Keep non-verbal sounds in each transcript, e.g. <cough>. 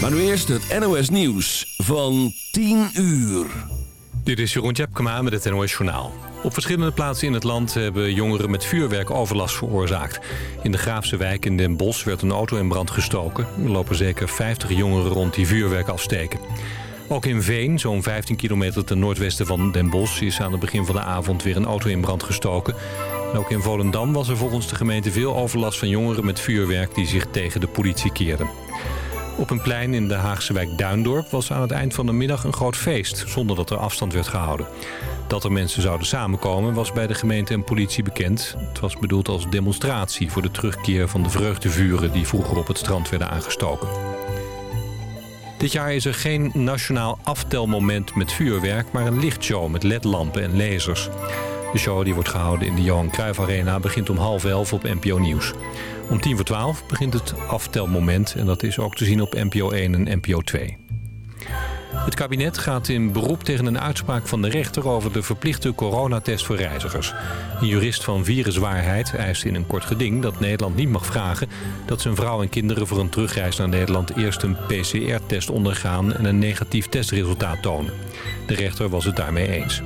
Maar nu eerst het NOS Nieuws van 10 uur. Dit is Jeroen Tjepkema met het NOS Journaal. Op verschillende plaatsen in het land hebben jongeren met vuurwerk overlast veroorzaakt. In de Graafse wijk in Den Bosch werd een auto in brand gestoken. Er lopen zeker 50 jongeren rond die vuurwerk afsteken. Ook in Veen, zo'n 15 kilometer ten noordwesten van Den Bosch... is aan het begin van de avond weer een auto in brand gestoken. En ook in Volendam was er volgens de gemeente veel overlast van jongeren met vuurwerk... die zich tegen de politie keerden. Op een plein in de Haagse wijk Duindorp was aan het eind van de middag een groot feest... zonder dat er afstand werd gehouden. Dat er mensen zouden samenkomen was bij de gemeente en politie bekend. Het was bedoeld als demonstratie voor de terugkeer van de vreugdevuren... die vroeger op het strand werden aangestoken. Dit jaar is er geen nationaal aftelmoment met vuurwerk... maar een lichtshow met ledlampen en lasers. De show die wordt gehouden in de Johan Cruijff Arena begint om half elf op NPO Nieuws. Om tien voor twaalf begint het aftelmoment en dat is ook te zien op NPO 1 en NPO 2. Het kabinet gaat in beroep tegen een uitspraak van de rechter over de verplichte coronatest voor reizigers. Een jurist van Viruswaarheid eist in een kort geding dat Nederland niet mag vragen dat zijn vrouw en kinderen voor een terugreis naar Nederland eerst een PCR-test ondergaan en een negatief testresultaat tonen. De rechter was het daarmee eens.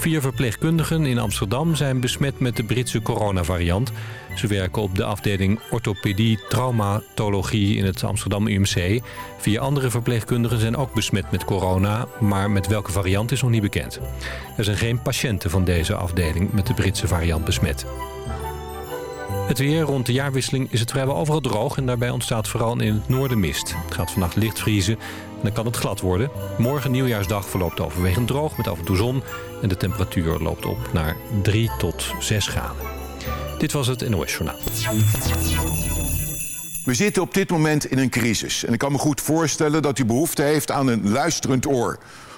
Vier verpleegkundigen in Amsterdam zijn besmet met de Britse coronavariant. Ze werken op de afdeling orthopedie traumatologie in het Amsterdam UMC. Vier andere verpleegkundigen zijn ook besmet met corona, maar met welke variant is nog niet bekend. Er zijn geen patiënten van deze afdeling met de Britse variant besmet. Het weer rond de jaarwisseling is het vrijwel overal droog... en daarbij ontstaat vooral in het noorden mist. Het gaat vannacht licht vriezen en dan kan het glad worden. Morgen nieuwjaarsdag verloopt overwegend droog met af en toe zon... en de temperatuur loopt op naar 3 tot 6 graden. Dit was het NOS Journaal. We zitten op dit moment in een crisis. En ik kan me goed voorstellen dat u behoefte heeft aan een luisterend oor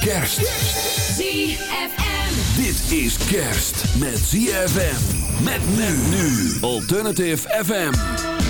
Kerst. ZFM. Dit is kerst met ZFM. Met men nu. Alternative FM.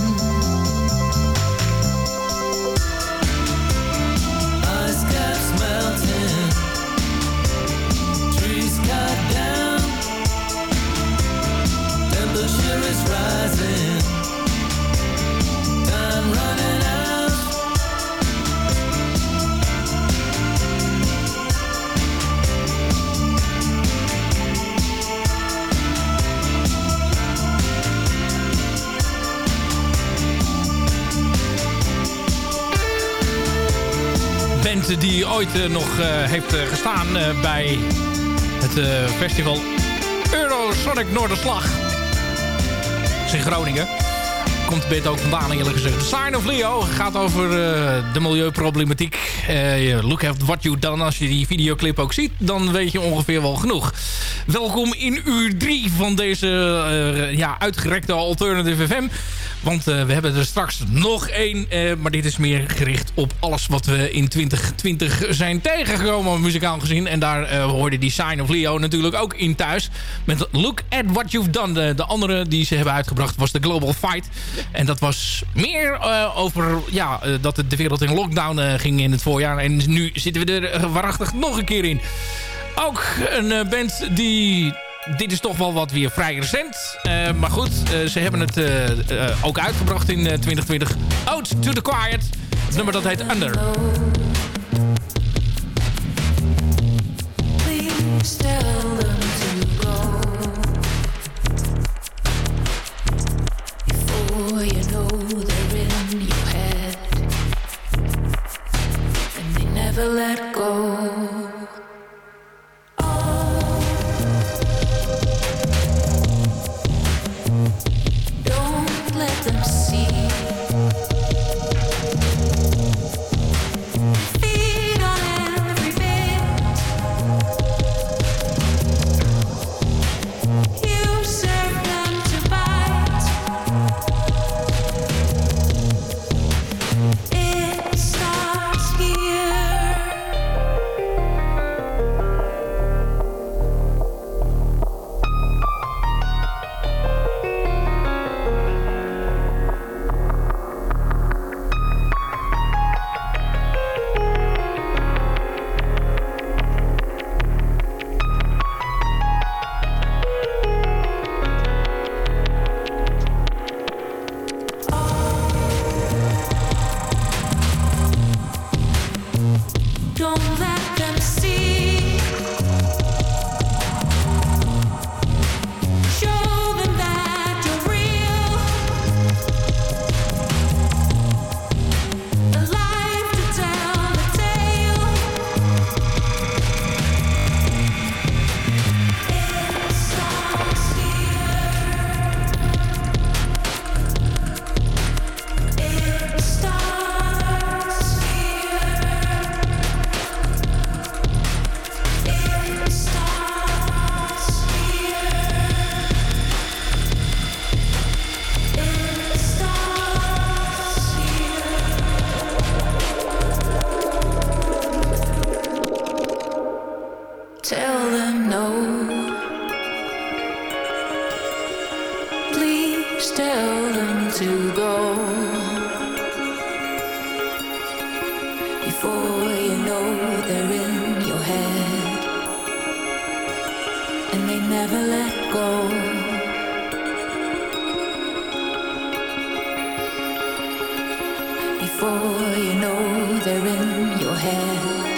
Ooit eh, nog eh, heeft eh, gestaan bij het festival Eurosonic Noorderslag. Dat in Groningen. Komt band ook vandaan eerlijk gezegd. Sign of Leo gaat over de milieuproblematiek. Look at what you done. Als je die videoclip ook ziet, dan weet je ongeveer wel genoeg. Welkom in uur 3 van deze ja, uitgerekte Alternative FM. Want eh, we hebben er straks nog één. eh, maar dit is meer gericht op alles wat we in 2020 zijn tegengekomen, muzikaal gezien. En daar eh, hoorde die Sign of Leo natuurlijk ook in thuis. Met Look at What You've Done. De, de andere die ze hebben uitgebracht was de Global Fight. En dat was meer over ja, dat de wereld in lockdown ging in het voorjaar. En nu zitten we er waarachtig nog een keer in. Ook een band die... Dit is toch wel wat weer vrij recent. Eh, maar goed, eh, ze hebben het eh, ook uitgebracht in eh, 2020. Out to the Quiet. Het nummer dat heet Under. Tell them no. Please tell them to go. Before you know they're in your head and they never let go. Before you know they're in your head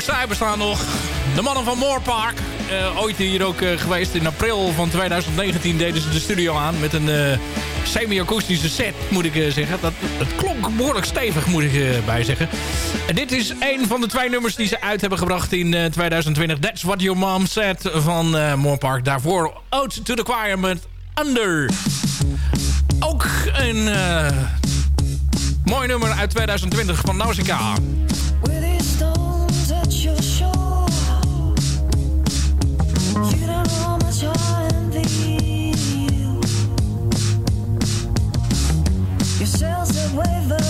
ook zij bestaan nog. De mannen van Moorpark. Eh, ooit hier ook eh, geweest. In april van 2019 deden ze de studio aan met een eh, semi-akoestische set, moet ik zeggen. Dat, klonk behoorlijk stevig, moet ik bij zeggen. En dit is een van de twee nummers die ze uit hebben gebracht in 2020. That's What Your Mom Said van Moorpark. Daarvoor Out to the Choir met Under. Ook een mooi nummer uit 2020 van Nausicaa. Your Yourselves have wavered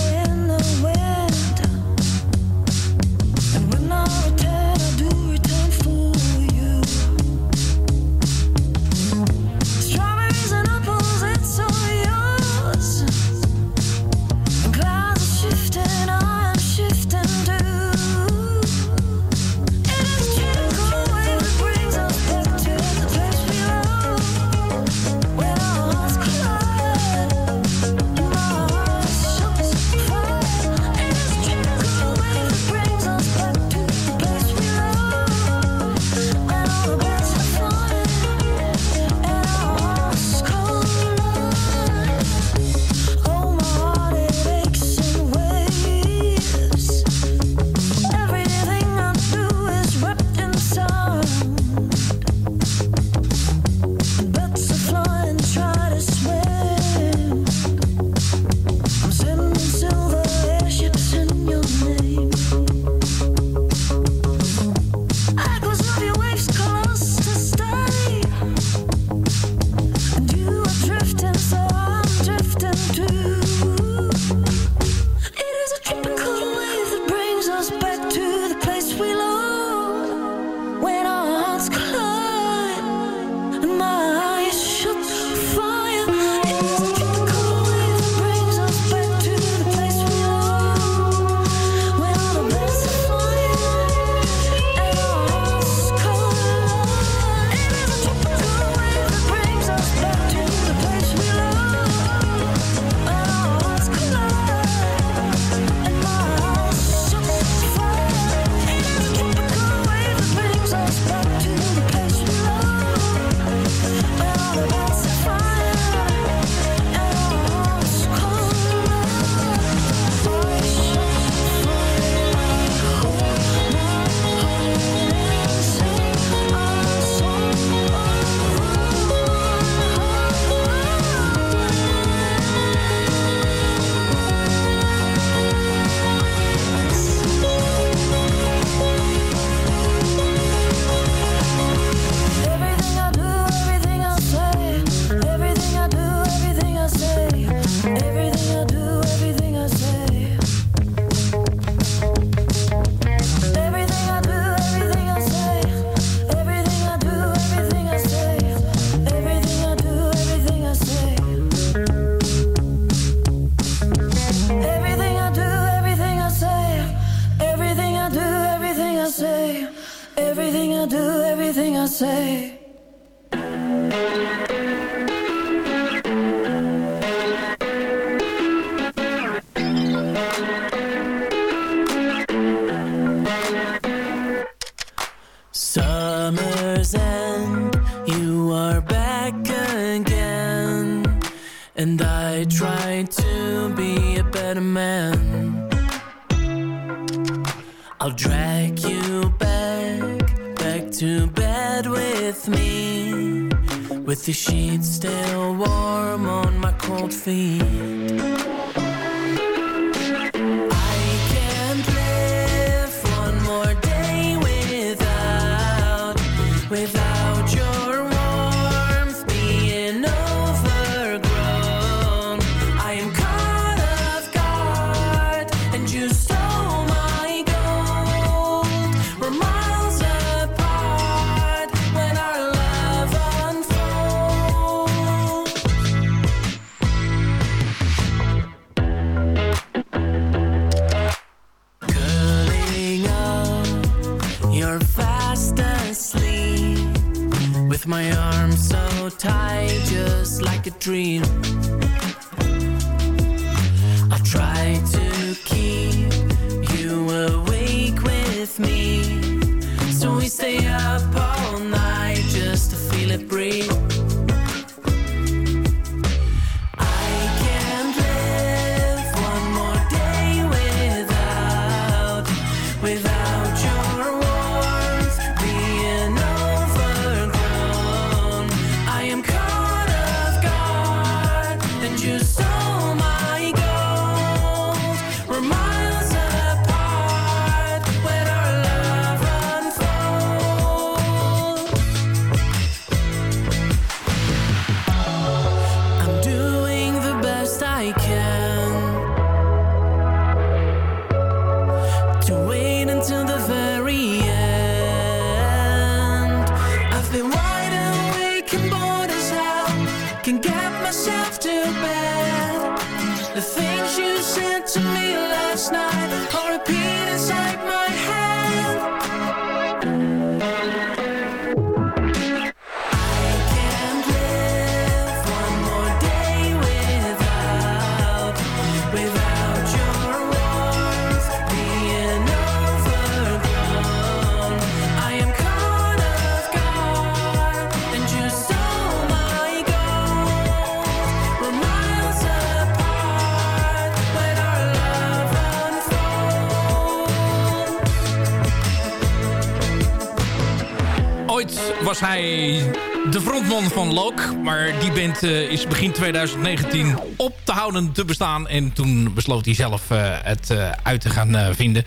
Maar die band eh, is begin 2019 op te houden te bestaan. En toen besloot hij zelf eh, het eh, uit te gaan vinden.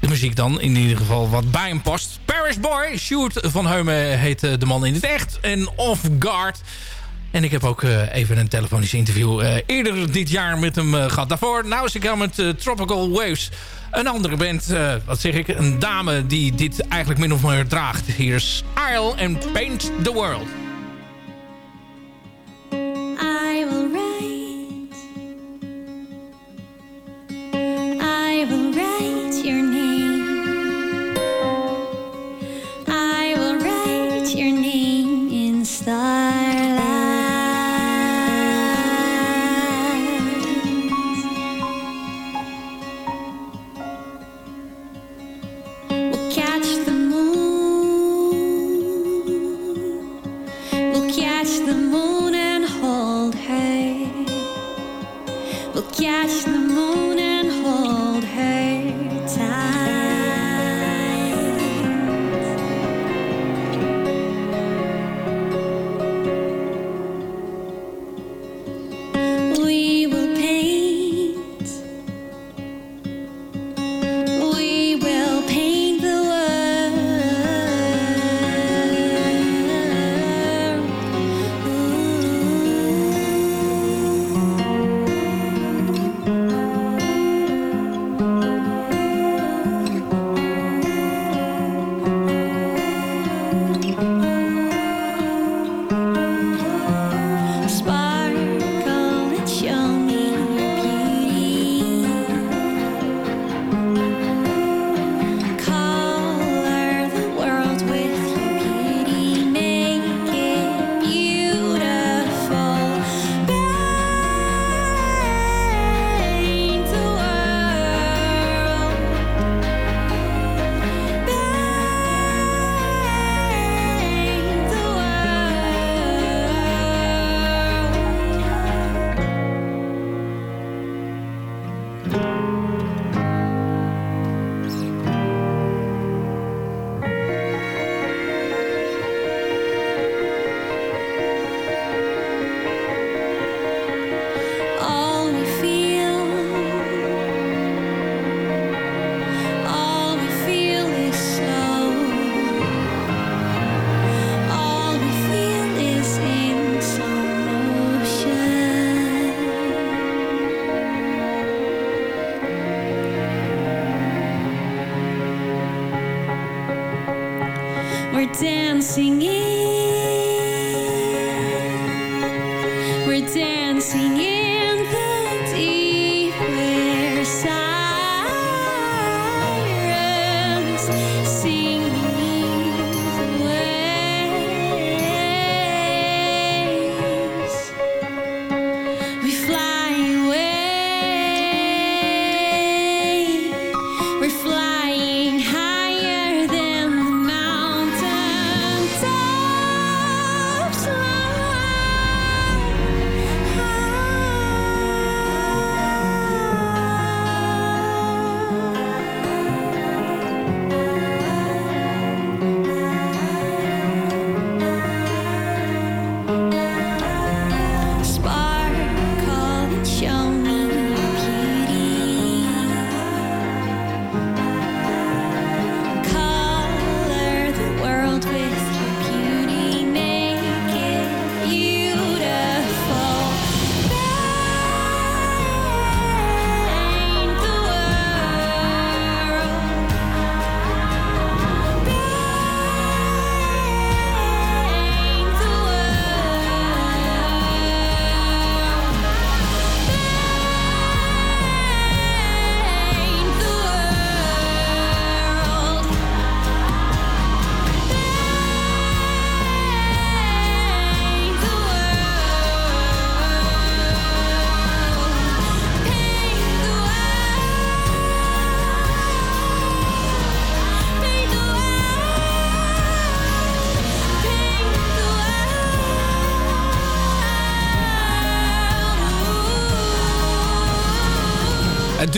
De muziek dan, in ieder geval wat bij hem past. Paris Boy, Stuart van Heumen heet de man in het echt. En Off Guard... En ik heb ook even een telefonisch interview eerder dit jaar met hem gehad. Daarvoor, nou is ik aan met Tropical Waves. Een andere band, wat zeg ik, een dame die dit eigenlijk min of meer draagt. Hier is Isle and Paint the World.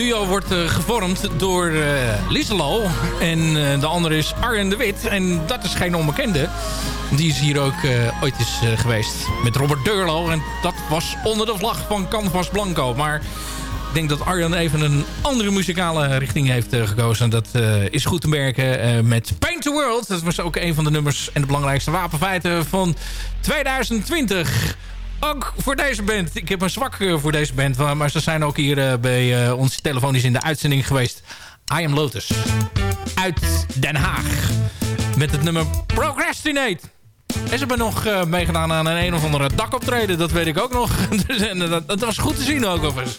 Duo wordt eh, gevormd door Liselo en eh, de andere is Arjen de Wit. En dat is geen onbekende. Die is hier ook ooit eens geweest met Robert Durlo. En dat was onder de vlag van Canvas Blanco. Maar ik denk dat Arjan even een andere muzikale richting heeft gekozen. Dat is goed te merken met Paint the World. Dat was ook een van de nummers en de belangrijkste wapenfeiten van 2020. Ook voor deze band. Ik heb een zwak eh, voor deze band. maar- ze zijn ook hier eh, bij eh, ons telefonisch in de uitzending geweest. I Am Lotus. Uit Den Haag. Met het nummer Procrastinate. En ze hebben nog meegedaan aan een een of andere dakoptreden. Dat weet ik ook nog. <laughs> Dus, dat was goed te zien ook overigens.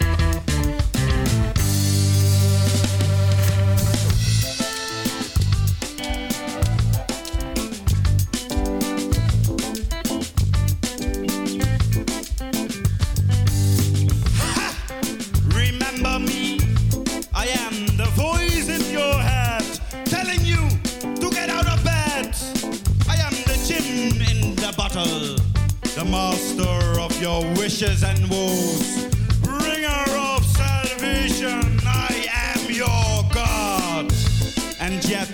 Your wishes and woes, bringer of salvation. I am your God, and yet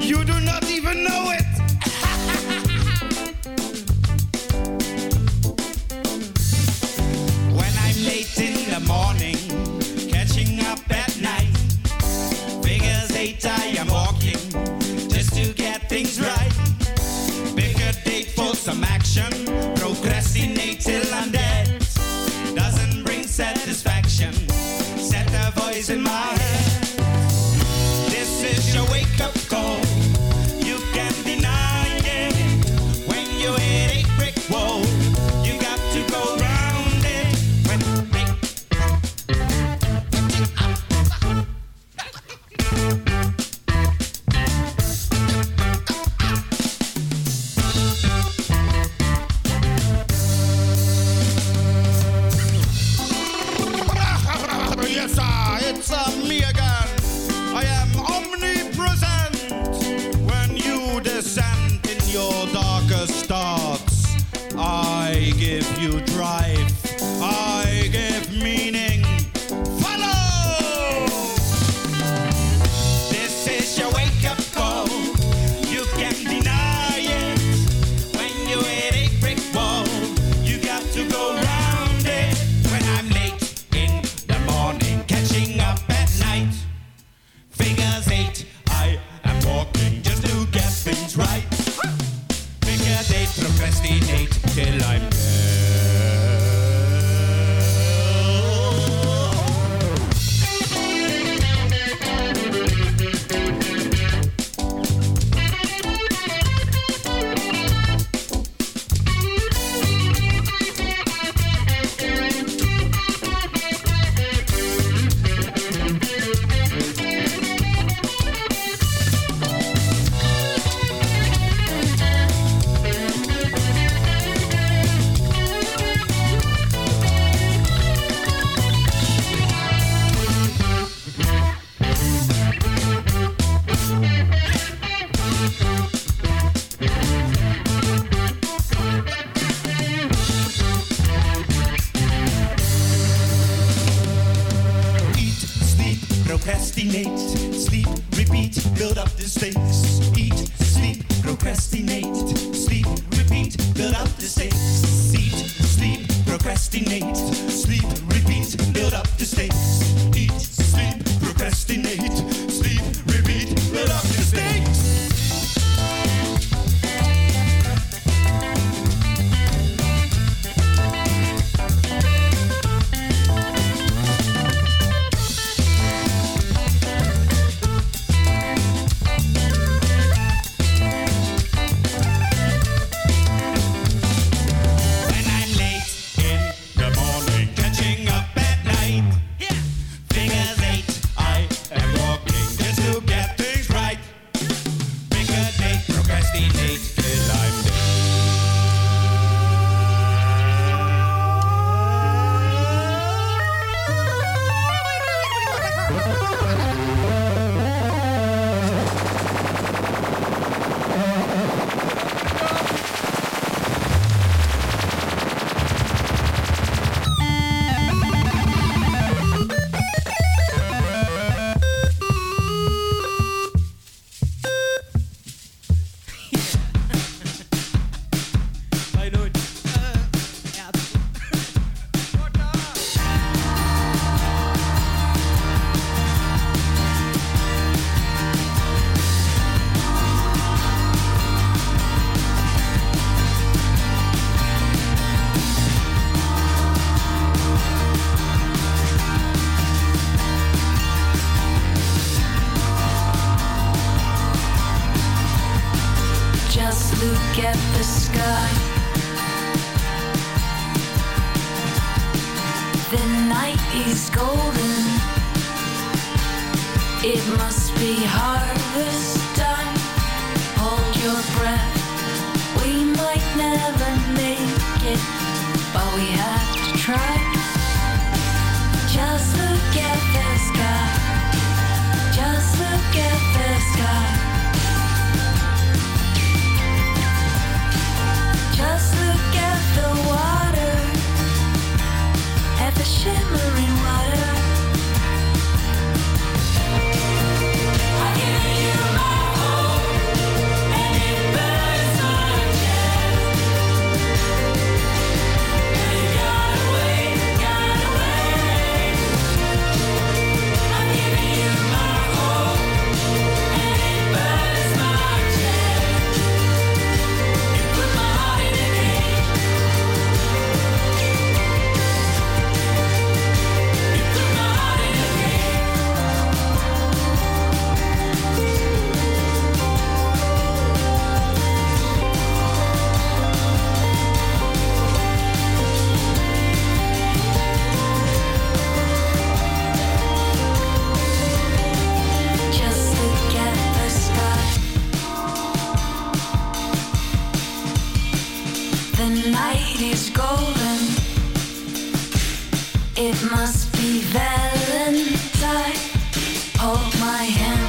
you do not even know it. <laughs> When I'm late in the morning, catching up at night. Figures eight, I am walking just to get things right. Pick a date for some action, in my is golden. It must be Valentine. Hold my hand.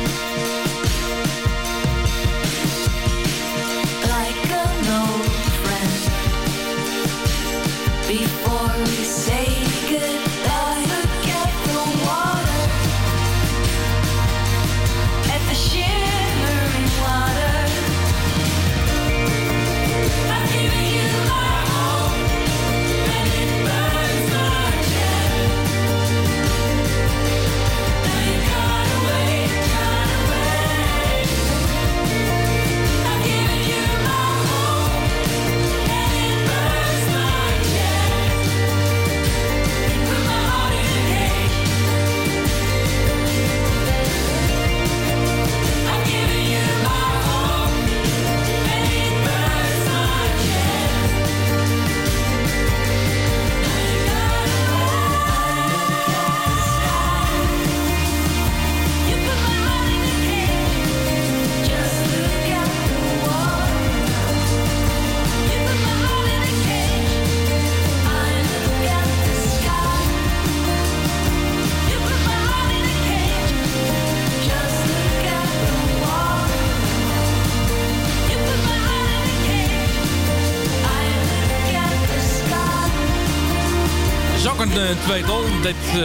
Tweetal. Dit, eh,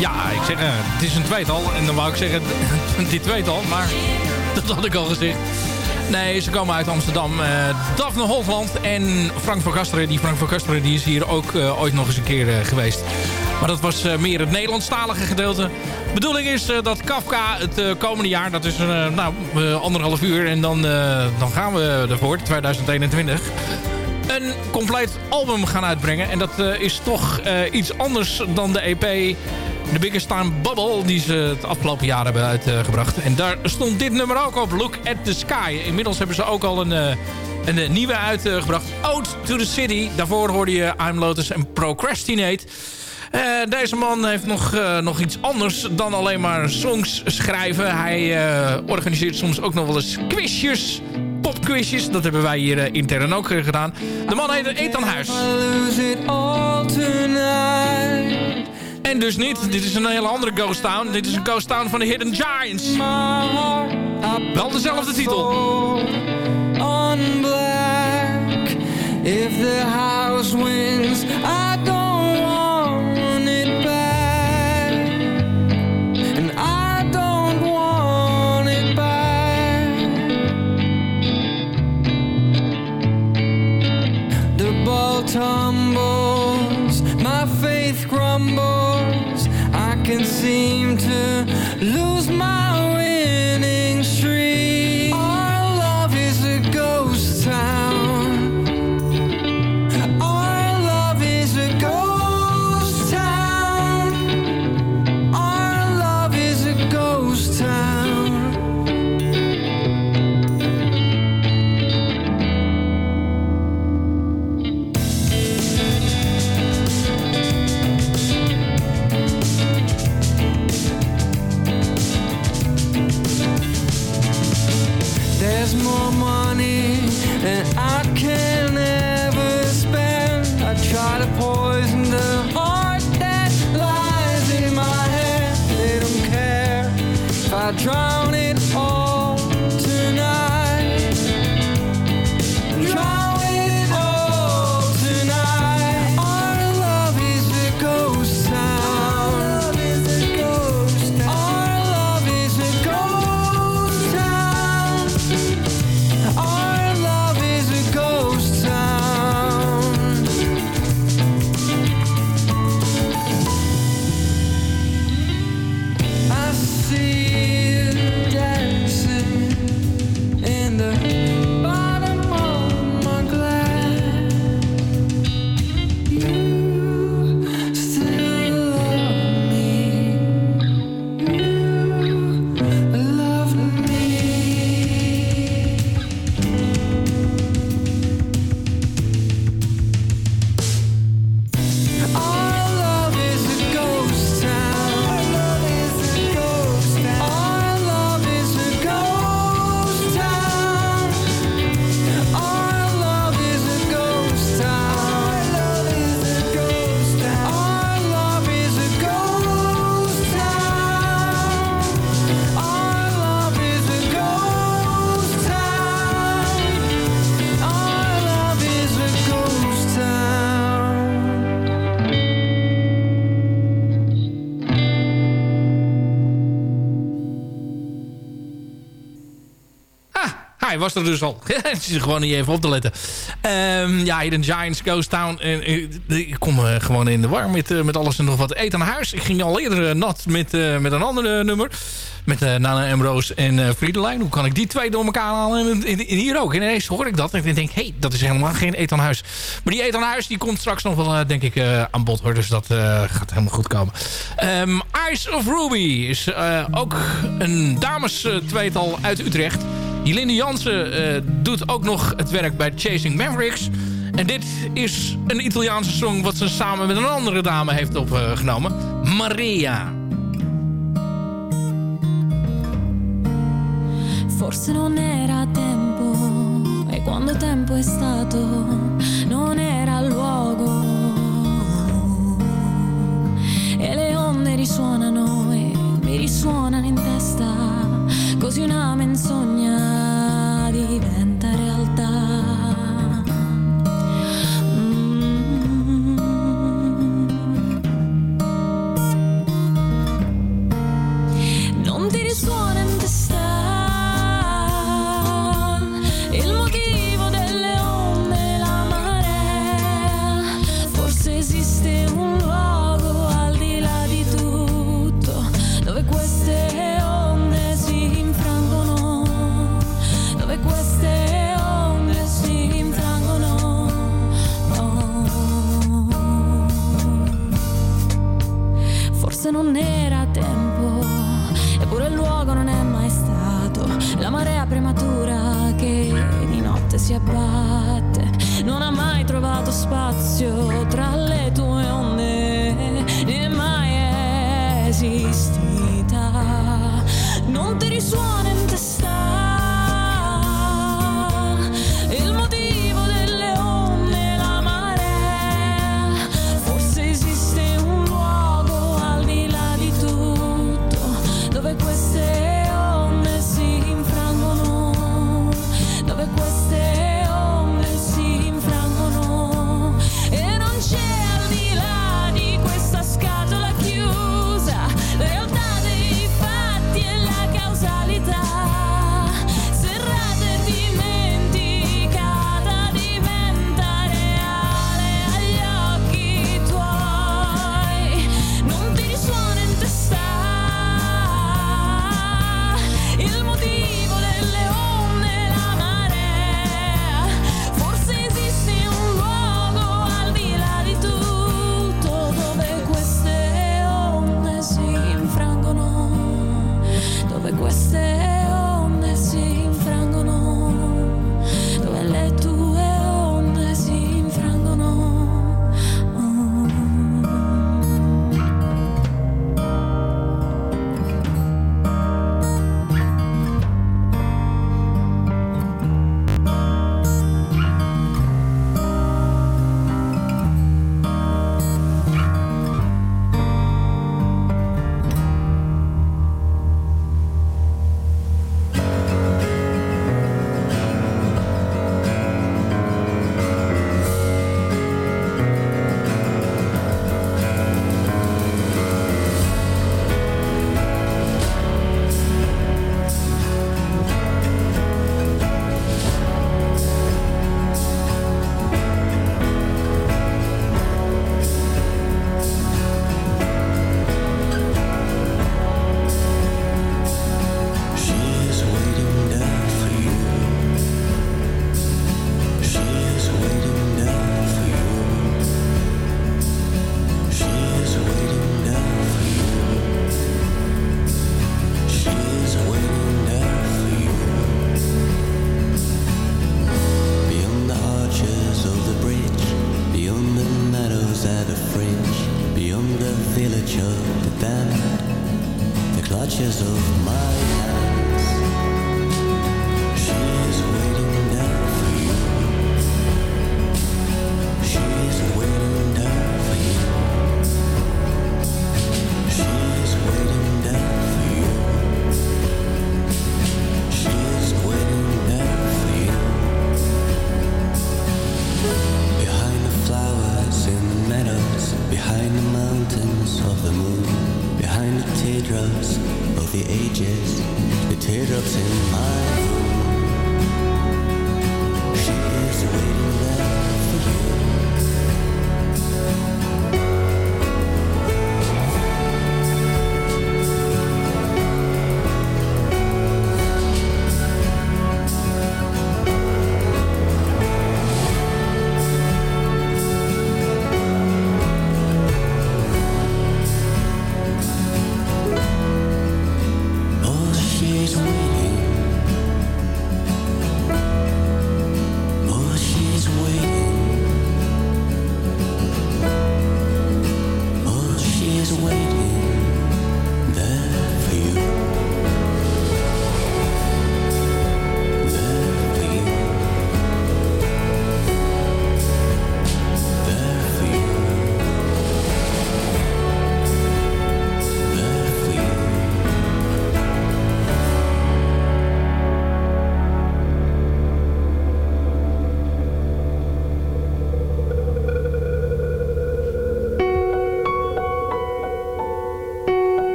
Ja, ik zeg, eh, het is een tweetal. En dan wou ik zeggen, <laughs> dit tweetal. Maar <laughs> dat had ik al gezegd. Nee, ze komen uit Amsterdam. Eh Daphne Holland en Frank van Kasteren. Die Frank van Kasteren die is hier ook eh, ooit nog eens een keer eh, geweest. Maar dat was eh, meer het Nederlandstalige gedeelte. De bedoeling is eh, dat Kafka het eh, komende jaar... dat is eh, nou, eh, anderhalf uur en dan, eh, dan gaan we ervoor, 2021 een compleet album gaan uitbrengen. En dat eh, is toch eh, iets anders dan de EP The Biggest Time Bubble... die ze het afgelopen jaar hebben uitgebracht. En daar stond dit nummer ook op, Look at the Sky. Inmiddels hebben ze ook al een, eh, een nieuwe uitgebracht. Ode to the City. Daarvoor hoorde je I'm Lotus en Procrastinate... Deze man heeft nog, nog iets anders dan alleen maar songs schrijven. Hij organiseert soms ook nog wel eens quizjes, popquizjes. Dat hebben wij hier eh, intern ook eh, gedaan. De man heet Ethan Huis. En dus niet. Dit is een hele andere Ghost Town. Dit is een Ghost Town van de Hidden Giants. Wel dezelfde titel. on black. If the house wins, tumbles, my faith crumbles. I can seem to lose my hij was er dus al. <laughs> Het is gewoon niet even op te letten. Ehm, ja, Hidden Giants, Ghost Town. En, eh, ik kom eh, gewoon in de war met, eh, met alles en nog wat eten aan huis. Ik ging al eerder eh, nat met, eh, met een ander eh, nummer. Met eh, Nana Ambrose en eh Friedelijn. Hoe kan ik die twee door elkaar halen? En, hier ook. En ineens hoor ik dat. En ik denk, hé, hey, dat is helemaal geen eten aan huis. Maar die eten aan huis die komt straks nog wel, eh, denk ik, eh, aan bod. Hoor. Dus dat eh, gaat helemaal goed komen. Ehm, Eyes of Ruby is eh, ook een dames eh, tweetal uit Utrecht. Jelinde Jansen eh, doet ook nog het werk bij Chasing Mavericks. En dit is een Italiaanse song wat ze samen met een andere dame heeft opgenomen. Maria. Forse non era tempo, e quando tempo è stato, non era luogo. E le onde risuonano e mi risuonano in testa, così una menzogna diventa abbatte, non ha mai trovato spazio tra le tue onde, né mai esistita. Non ti risuona.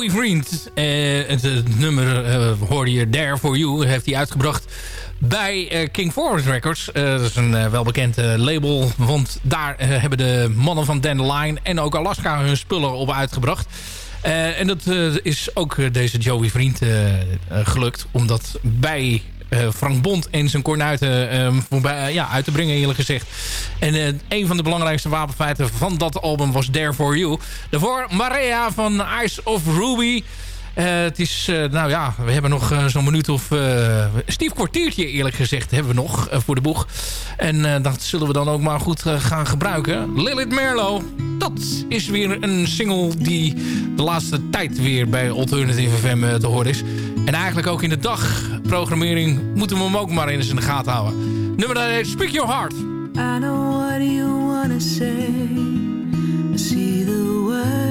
Joey Vriend. Eh, het, nummer eh, hoorde je There For You. Heeft hij uitgebracht bij eh, King Forward Records. dat is een welbekend label. Want daar hebben de mannen van Dandelion en ook Alaska hun spullen op uitgebracht. en dat is ook deze Joey Vriend gelukt. Omdat bij eh, Frank Bond en zijn kornuiten eh, um, ehm, voorbij, eh, ja, uit te brengen eerlijk gezegd. En een van de belangrijkste wapenfeiten van dat album was There For You. Daarvoor Maria van Eyes of Ruby... Eh, het is, eh, nou ja, we hebben nog eh, zo'n minuut of... stief kwartiertje eerlijk gezegd hebben we nog voor de boeg. En dat zullen we dan ook maar goed gaan gebruiken. Lilith Merlo, dat is weer een single die de laatste tijd weer bij Alternative FM te horen is. En eigenlijk ook in de dagprogrammering moeten we hem ook maar eens in de gaten houden. Nummer 1 Speak Your Heart. I know what you wanna say. I see the.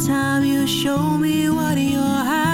time you show me what you're hiding.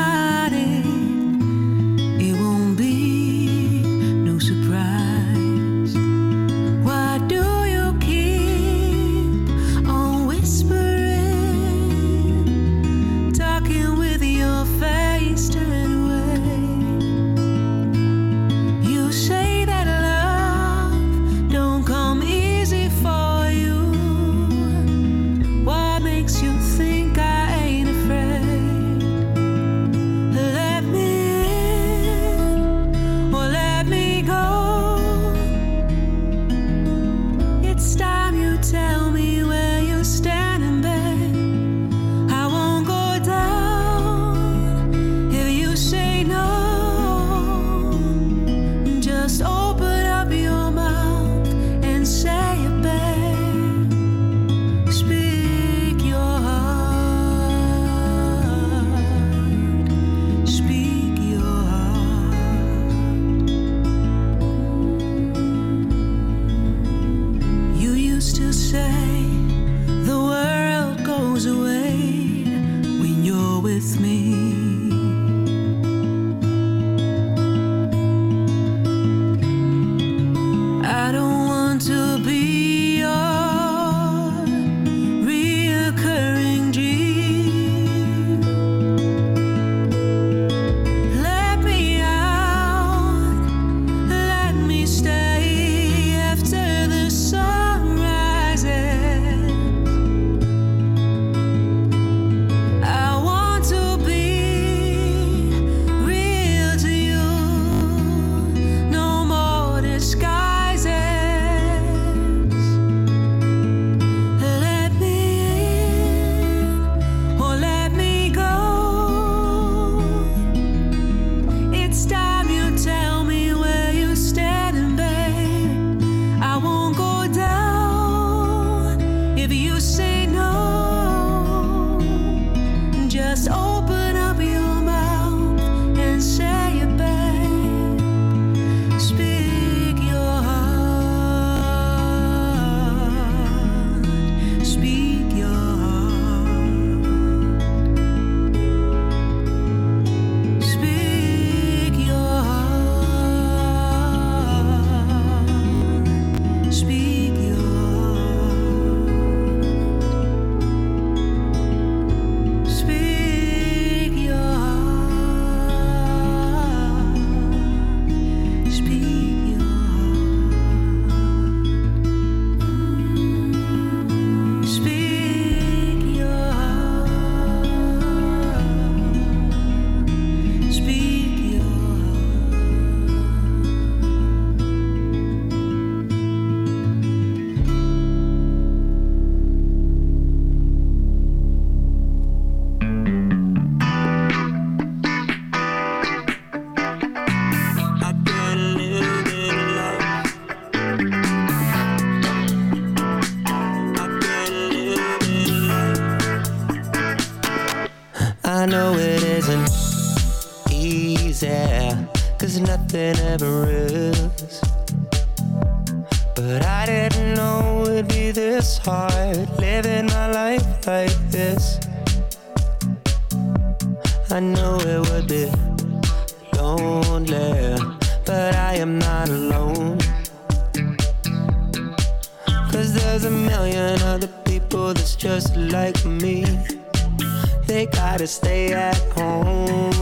they gotta stay at home.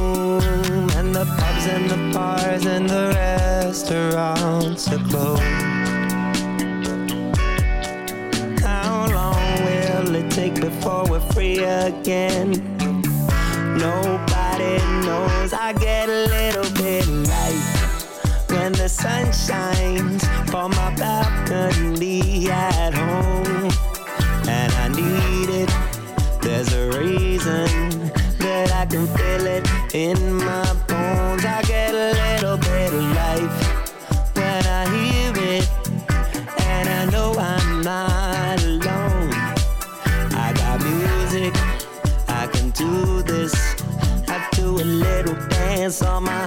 And the pubs and the bars and the restaurants are closed. How long will it take before we're free again? Nobody knows. I get a little bit light when the sun shines from my balcony at home. And I need it. There's a reason that I can feel it in my bones. I get a little bit of life when I hear it. And I know I'm not alone. I got music, I can do this. I do a little dance on my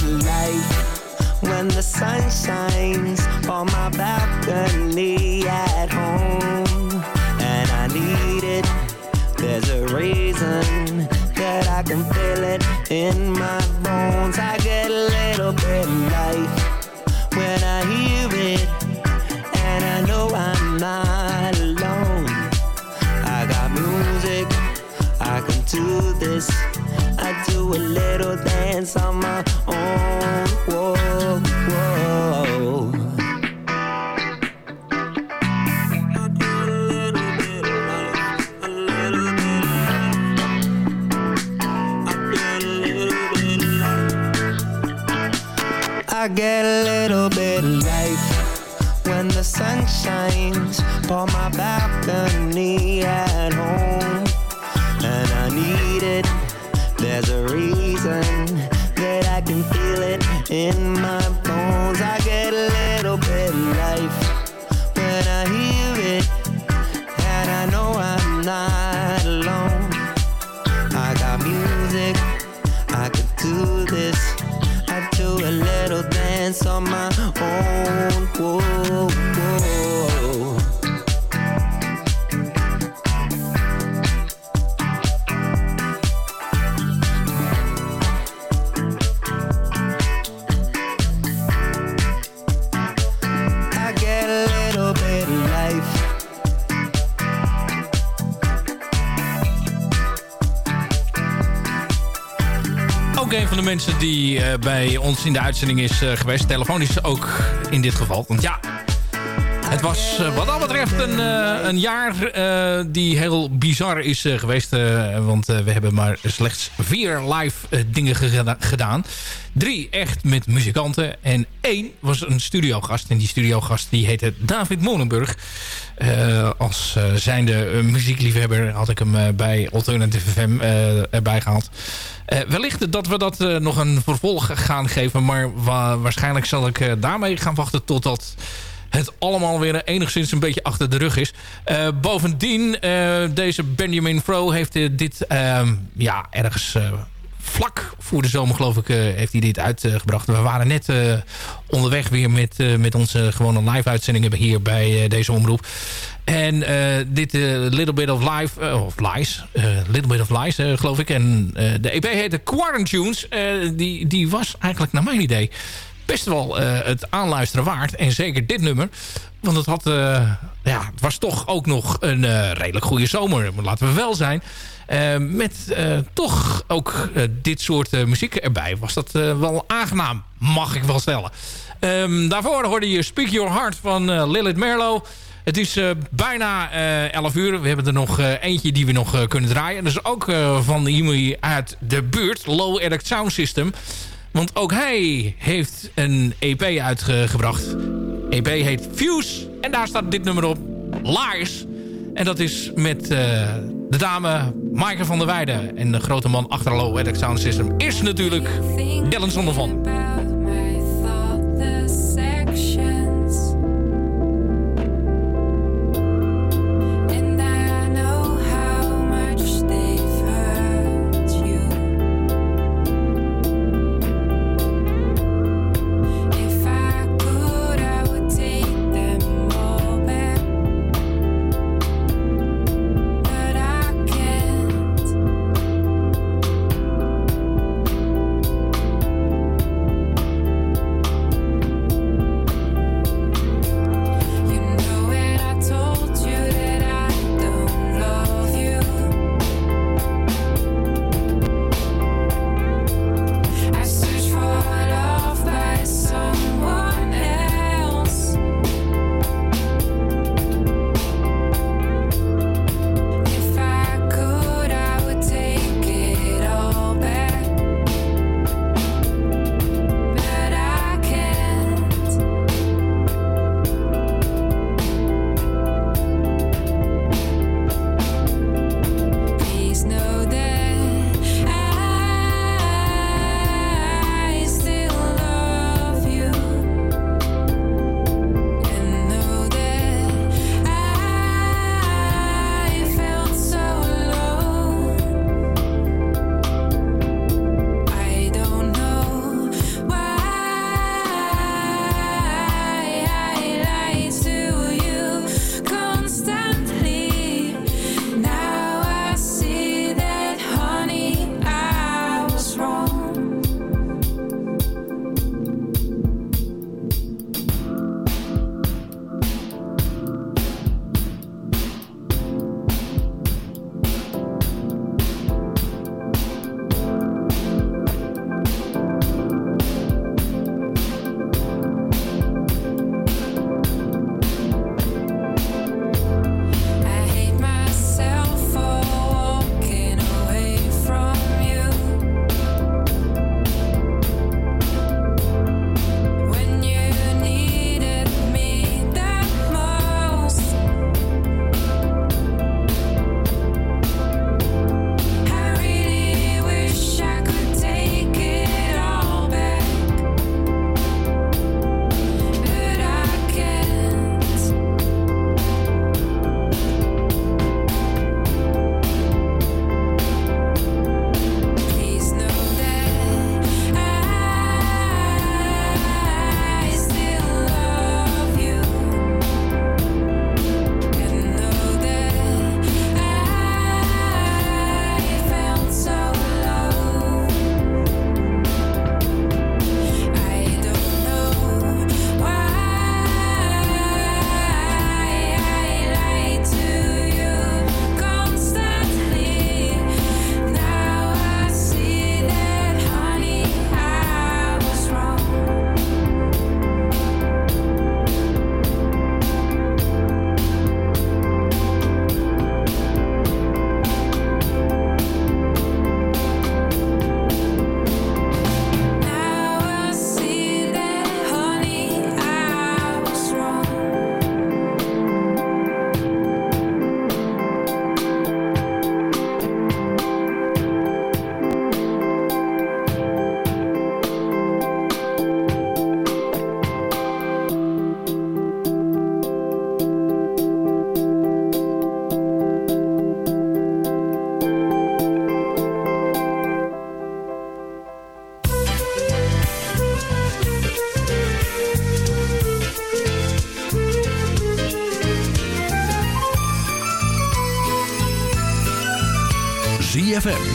when the sun shines on my balcony at home, and I need it. There's a reason that I can feel it in my bones. I get a little bit light when I hear it, and I know I'm not alone. I got music, I can do this. I do a little dance on my own. Get a little bit of life when the sun shines on my balcony at die eh, bij ons in de uitzending is eh, geweest. Telefonisch ook in dit geval. Want ja, het was eh, wat dat betreft een, eh, een jaar eh, die heel bizar is geweest. want we hebben maar slechts vier live dingen geda- gedaan. Drie echt met muzikanten. En één was een studiogast. En die studiogast die heette David Molenburg. Eh, als zijnde muziekliefhebber had ik hem bij Alternative FM erbij gehaald. Eh, wellicht dat we dat nog een vervolg gaan geven. Maar wa- waarschijnlijk zal ik daarmee gaan wachten totdat het allemaal weer enigszins een beetje achter de rug is. Eh, bovendien, eh, deze Benjamin Fro heeft eh, dit ehm, ja, ergens vlak voor de zomer geloof ik heeft hij dit uitgebracht. We waren net onderweg weer met, met onze gewone live uitzendingen hier bij deze omroep. En dit Little Bit of Life, of Lies, Little Bit of Lies geloof ik. En de EP heette Quarantunes. Die, die was eigenlijk naar mijn idee best wel eh, het aanluisteren waard. En zeker dit nummer. Want het, had, eh, ja, het was toch ook nog een eh, redelijk goede zomer. Laten we wel zijn. Met toch ook dit soort muziek erbij. Was dat wel aangenaam, mag ik wel stellen. Ehm, daarvoor hoorde je Speak Your Heart van Lilith Merlo. Het is bijna eh 11 uur. We hebben er nog eentje die we nog kunnen draaien. Dat is ook van iemand uit de buurt. Low Erect Sound System. Want ook hij heeft een EP uitgebracht. EP heet Fuse. En daar staat dit nummer op. Liars. En dat is met eh, de dame Maaike van der Weijden. En de grote man achter Low Erect Sound System is natuurlijk Dylan Zonnevan.